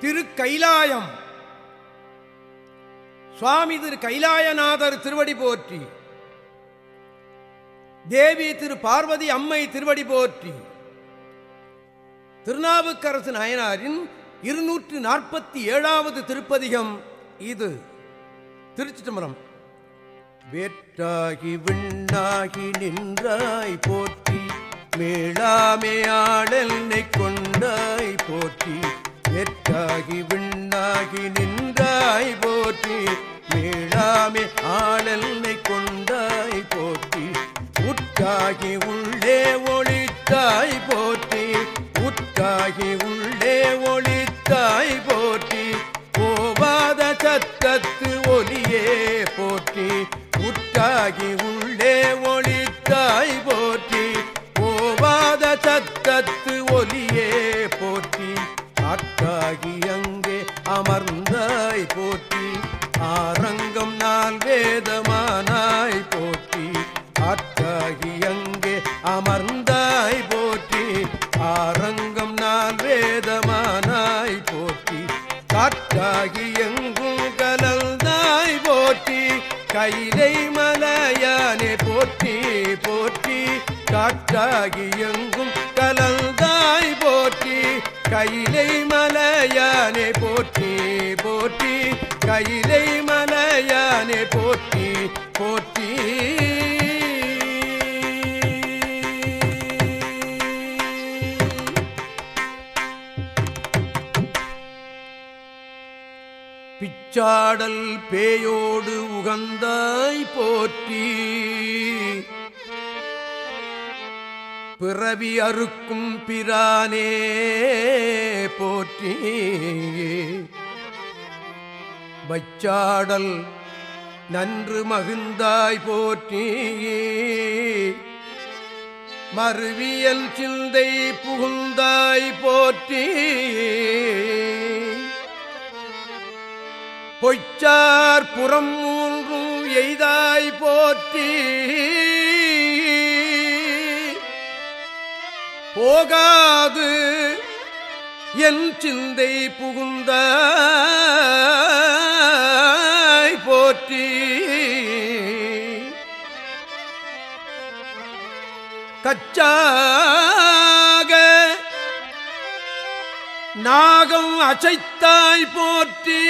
திரு கைலாயம் சுவாமி திரு கைலாயநாதர் திருவடி போற்றி. தேவி திரு பார்வதி அம்மை திருவடி போற்றி. திருநாவுக்கரசு நாயனாரின் இருநூற்று நாற்பத்தி ஏழாவது திருப்பதிகம் இது. திருச்சி தம்பரம் வேற்றாகி விண்ணாகி நின்றாய் போற்றி. மேளாமையாடல் கொண்டாய் போற்றி. வேற்றாகி விண்ணாகி நின்றாய் போற்றி. மேளாமே ஆடல்னை கொண்டாய் போற்றி. உற்றாகி உள்ளே ஒளித்தாய் போற்றி. உற்றாகி உள்ளே ஒளித்தாய் போற்றி. போவாத சத்தத்து ஒலியே போற்றி. உற்றாகி உள்ளே ஒளி கைலை மலையானே போற்றி போற்றி. கைலை மலையானே போற்றி போற்றி. பிச்சாடல் பேயோடு உகந்தாய் போற்றி. பிறவி அறுக்கும் பிரானே போற்றி. வச்சாடல் நன்று மகிழ்ந்தாய் போற்றி. மறுவியல் சிந்தை புகுந்தாய் போற்றி. பொய்ச்சார் புறம் மூன்றும் எய்தாய் போற்றி. போகாது. என் சிந்தை புகுந்த போற்றி. கச்சாக நாகம் அசைத்தாய் போற்றி.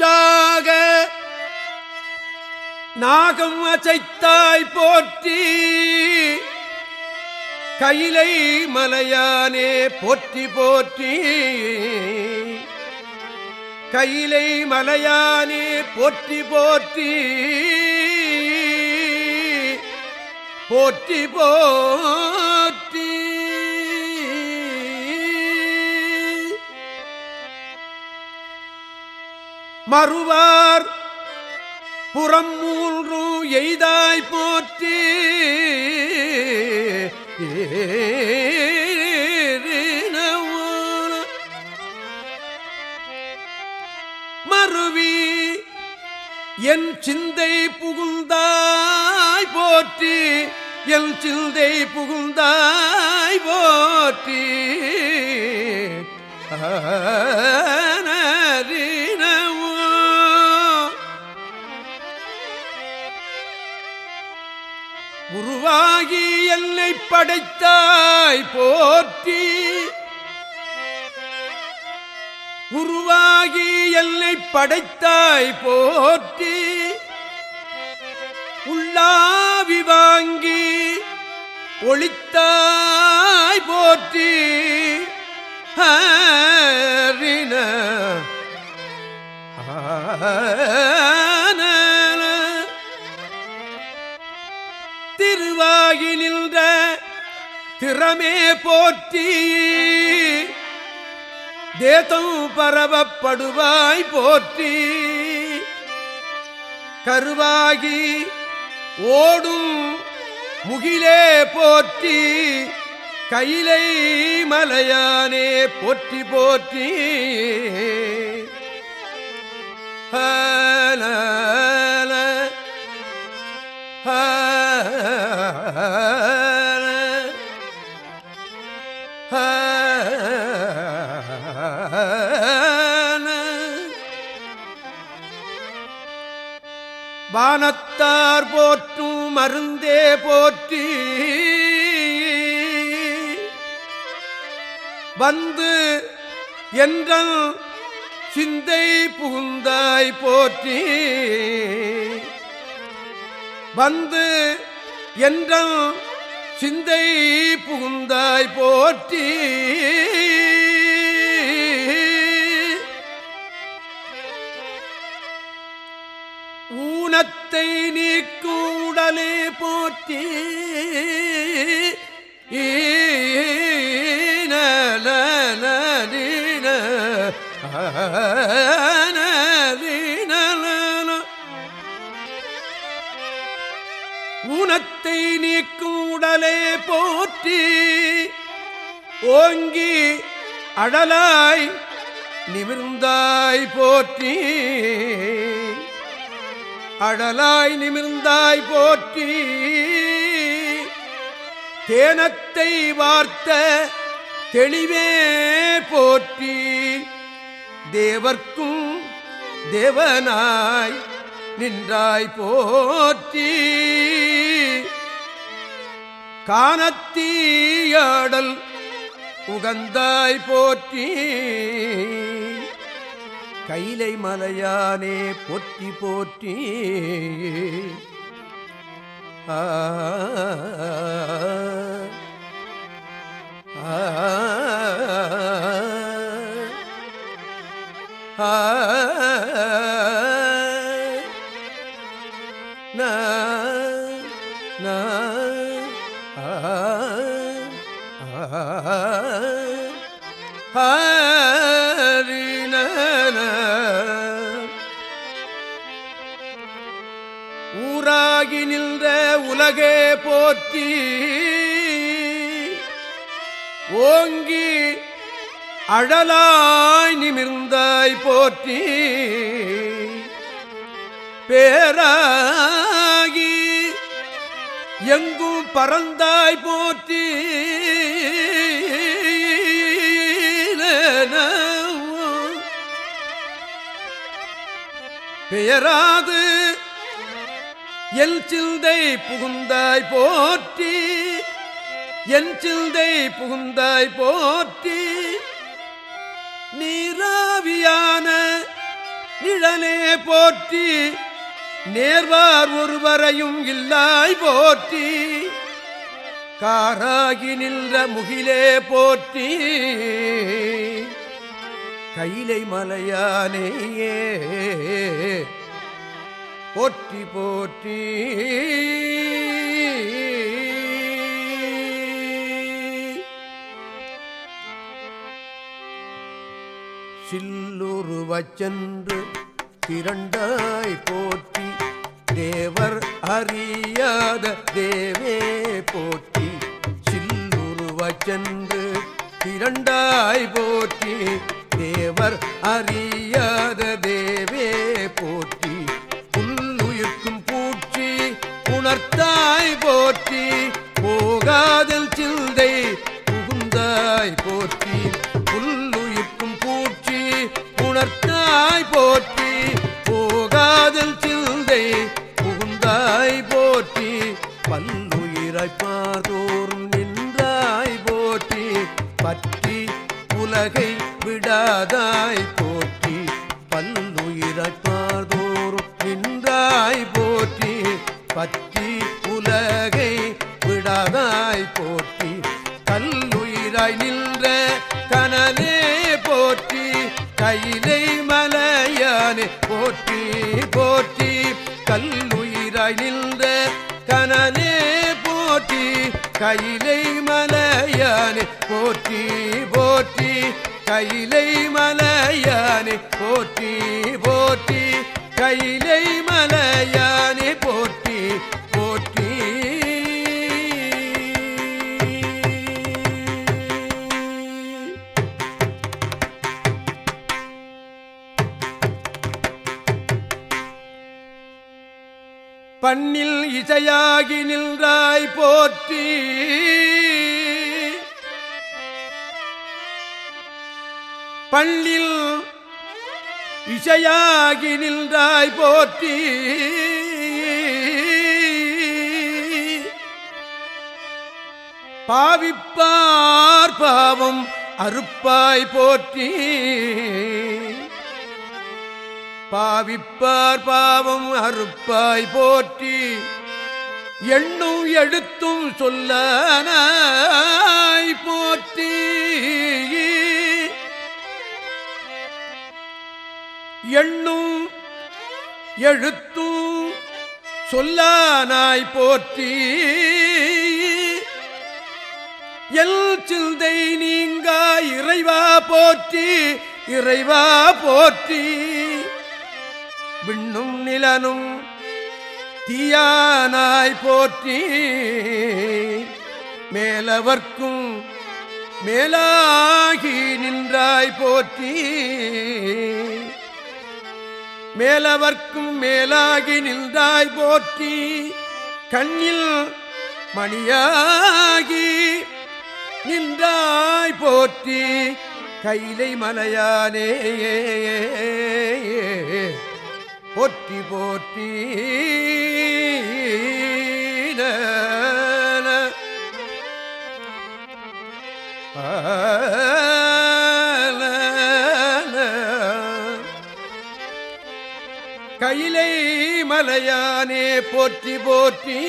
கச்சாக நாகம் அசைத்தாய் போற்றி கையிலை மலையானே போற்றி போற்றி. கையிலை மலையானே போற்றி போற்றி. போற்றி போ மறுவார். புறம் மூன்று எய்தாய் போற்றி. மறுவி என் சிந்தை புகுந்தாய் போற்றி. என் சிந்தை புகுந்தாய் போற்றி. உருவாகி என்னை படைத்தாய் போற்றி. உருவாகி என்னை படைத்தாய் போற்றி. உள்ளாவி வாங்கி ஒளித்தாய் போற்றி. ஹரின ஆ திருவாகி நின்ற திறமே போற்றி. தேதம் பரவப்படுவாய் போற்றி. கருவாகி ஓடும் முகிலே போற்றி. கையிலை மலையானே போற்றி போற்றி. ஹல ஹ வானத்தார் போற்றும் மருந்தே போற்றி. வந்து என்ற சிந்தை புகுந்தாய் போற்றி. வந்து என்ற சிந்தை புகுந்தாய் போற்றி. ஊனத்தை நீக்கூடலே போற்றி. ஊனத்தை ஓங்கி அடலாய் நிமிர்ந்தாய் போற்றி. அடலாய் நிமிர்ந்தாய் போற்றி. தேனத்தை வார்த்த தெளிவே போற்றி. தேவர்க்கும் தேவனாய் நின்றாய் போற்றி. காணத்தீயாடல் உகந்தாய் போற்றி கைலை மலையானே போற்றி போற்றி ஆ ஆ ஆ போற்றி. ஓங்கி அழலாய் நிமிர்ந்தாய் போற்றி. பேராகி எங்கும் பறந்தாய் போற்றி. பெயராது எல் சிந்தை புகுந்தாய் போற்றி என் சிந்தை புகுந்தாய் போற்றி. நீராவியான நிழலே போற்றி நேர்வார் ஒருவரையும் இல்லாய் போற்றி. காராகி நின்ற முகிலே போற்றி கைலை மலையானேயே போற்றி போற்றி. சில்லுருவச் சென்று திரண்டாய் போற்றி. தேவர் அறியாத தேவே போற்றி. சில்லுருவச் சென்று திரண்டாய் போற்றி. தேவர் அறியாத தேவே போற்றி. உணர்த்தாய் போற்றி போகாதல் சிந்தை புகுந்தாய் போற்றி. புல்லுயிர்க்கும் பூச்சி உணர்த்தாய் போற்றி போகாதல் சிந்தை புகுந்தாய் போற்றி. பல்லுயிராய் பார்த்தோறும் நின்றாய் போற்றி பற்றி உலகை விடாதாய் கையிலை மலையானே போற்றி போற்றி. கையிலை மலையானே போற்றி போற்றி. கையிலை மலையானே போற்றி. மண்ணில் இசையாகி நின்றாய் போற்றி. பள்ளில் இசையாகி நின்றாய் போற்றி. பாவிப்பார் பாவம் அறுப்பாய் போற்றி. பாவிப்பார் பாவம் அறுப்பாய் போற்றி எண்ணும் எழுத்தும் சொல்லனாய் போற்றி. எண்ணும் எழுத்தும் சொல்லானாய் போற்றி. எல் சிந்தை நீங்கா இறைவா போற்றி இறைவா போற்றி. விண்ணும் நிலனும் தீயானாய் போற்றி. மேலவர்க்கும் மேலாகி நின்றாய் போற்றி. மேலவர்க்கும் மேலாகி நின்றாய் போற்றி. கண்ணில் மணியாகி நின்றாய் போற்றி. கைலை மலையானே போற்றி போற்றி. கையிலை மலையானே போற்றி போற்றி.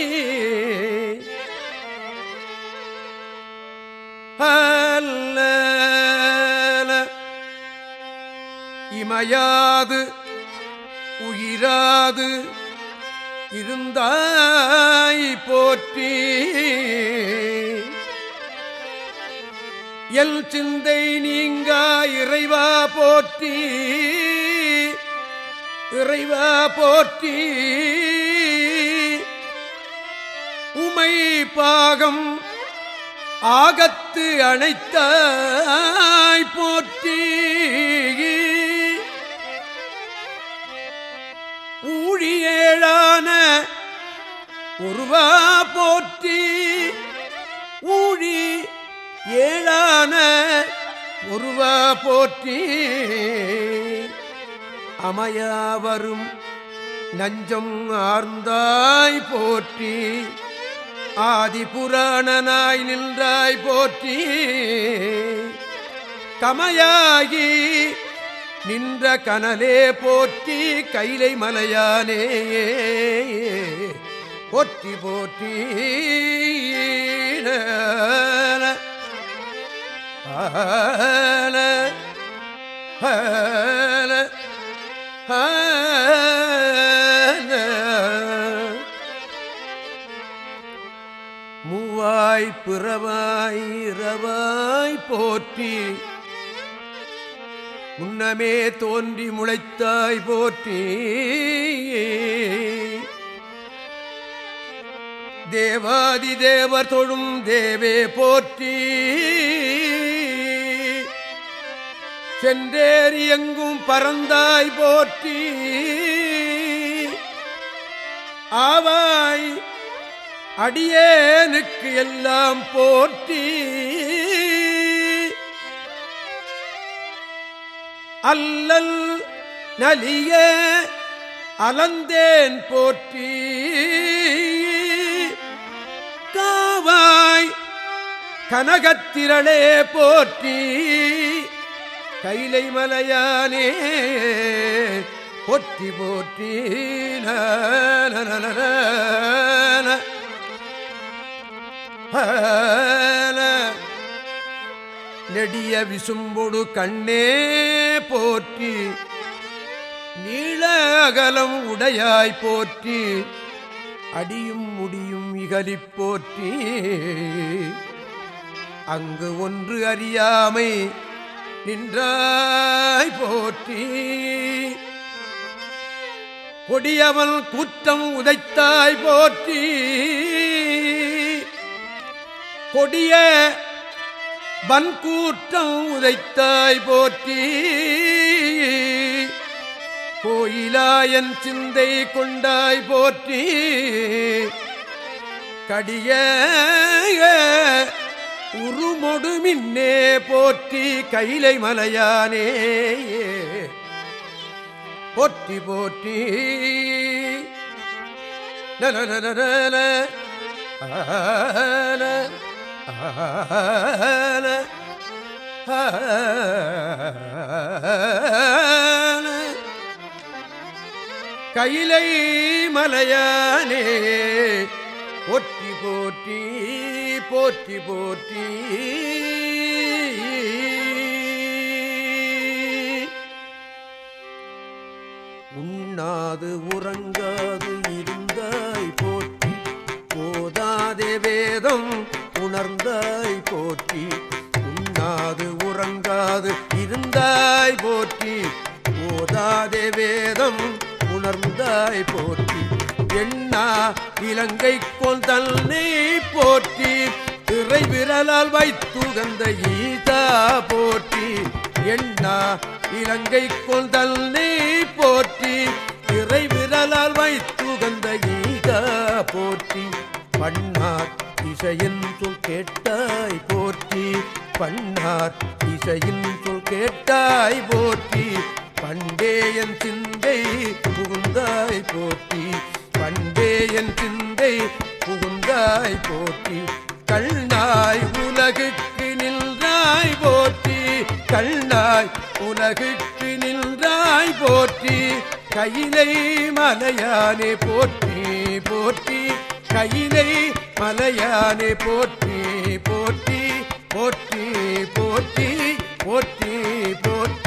அல்ல இமையாது இராது இருந்தாய் போற்றி. எல் சிந்தை நீங்கா இறைவா போற்றி. இறைவா போற்றி. உமை பாகம் ஆகத்து அணைத்தாய் போற்றி. ஊழியேழான உருவா போற்றி ஊழி ஏழான உருவா போற்றி. அமையாவரும் நஞ்சம் ஆர்ந்தாய் போற்றி. ஆதி புராணனாய் நின்றாய் போற்றி. தமையாகி நின்ற கனலே போற்றி கைலை மலையானே. போற்றி போற்றி. ஆல மூவாய் பிறவாய் இரவாய் போற்றி முன்னமே தோன்றி முளைத்தாய் போற்றி. தேவாதி தேவர் தொழும் தேவே போற்றி. சென்றேறி எங்கும் பறந்தாய் போற்றி. ஆவாய் அடியேனுக்கு எல்லாம் போற்றி. அல்லல் நலிய அலந்தேன் போற்றி. காவாய் கனகத்திரளே போற்றி. கைலை மலையானே பொற்றி போற்றி. நன நெடிய விசும்பொடு கண்ணே போற்றி நீள அகலம் உடையாய் போற்றி அடியும் முடியும் இகலி போற்றி. அங்கு ஒன்று அறியாமை நின்றாய் போற்றி. கொடியவன் கூட்டம் உதைத்தாய் போற்றி. கொடிய வன்கூற்றம் உதைத்தாய் போற்றி. கோயிலாயன் சிந்தை கொண்டாய் போற்றி. கடிய உருமொடு மின்னே போற்றி. கைலை மலையானே போற்றி போற்றி. நல நல நல ஆ கையிலை மலையானே போற்றி போற்றி போற்றி போற்றி உண்ணாது உறங்காது இருந்தாய் போற்றி. போதாதே வேதம் உணர்ந்தாய் போற்றி உண்ணாது உறங்காது இருந்தாய் போற்றி. போதாதே வேதம் உணர்ந்தாய் போற்றி. எண்ணா இலங்கை கொல் தன்னை போற்றி. திரை விரலால் வைத்துகந்த ஈதா போற்றி. எண்ணா இலங்கை கொல் தன்னை போற்றி. திரை விரலால் வைத்துகந்த ஈதா போற்றி. பண்ணார் இசையின் சொல் கேட்டாய் போற்றி. பண்ணார் இசையின் சொல் கேட்டாய் போற்றி. பண்டேயன் சிந்தை புகுந்தாய் போற்றி. பண்டேயன் சிந்தை புகுந்தாய் போற்றி. கண்ணாய் உலகுக்கு நின்றாய் போற்றி. கண்ணாய் உலகுக்கு நின்றாய் போற்றி. கையிலை மலையானே போற்றி போற்றி. கையிலை மலையானே போற்றி போற்றி போற்றி போற்றி போற்றி போற்றி.